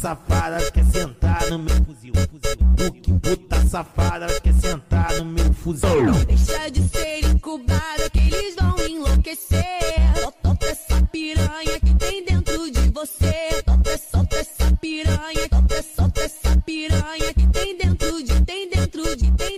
safada quer sentar no meu fuzil. O que puta safada quer sentar no meu fuzil. Não deixa de ser incubada que eles vão enlouquecer. Solta essa piranha que tem dentro de você. Solta, solta essa piranha, solta, solta essa piranha que tem dentro de, tem dentro de, tem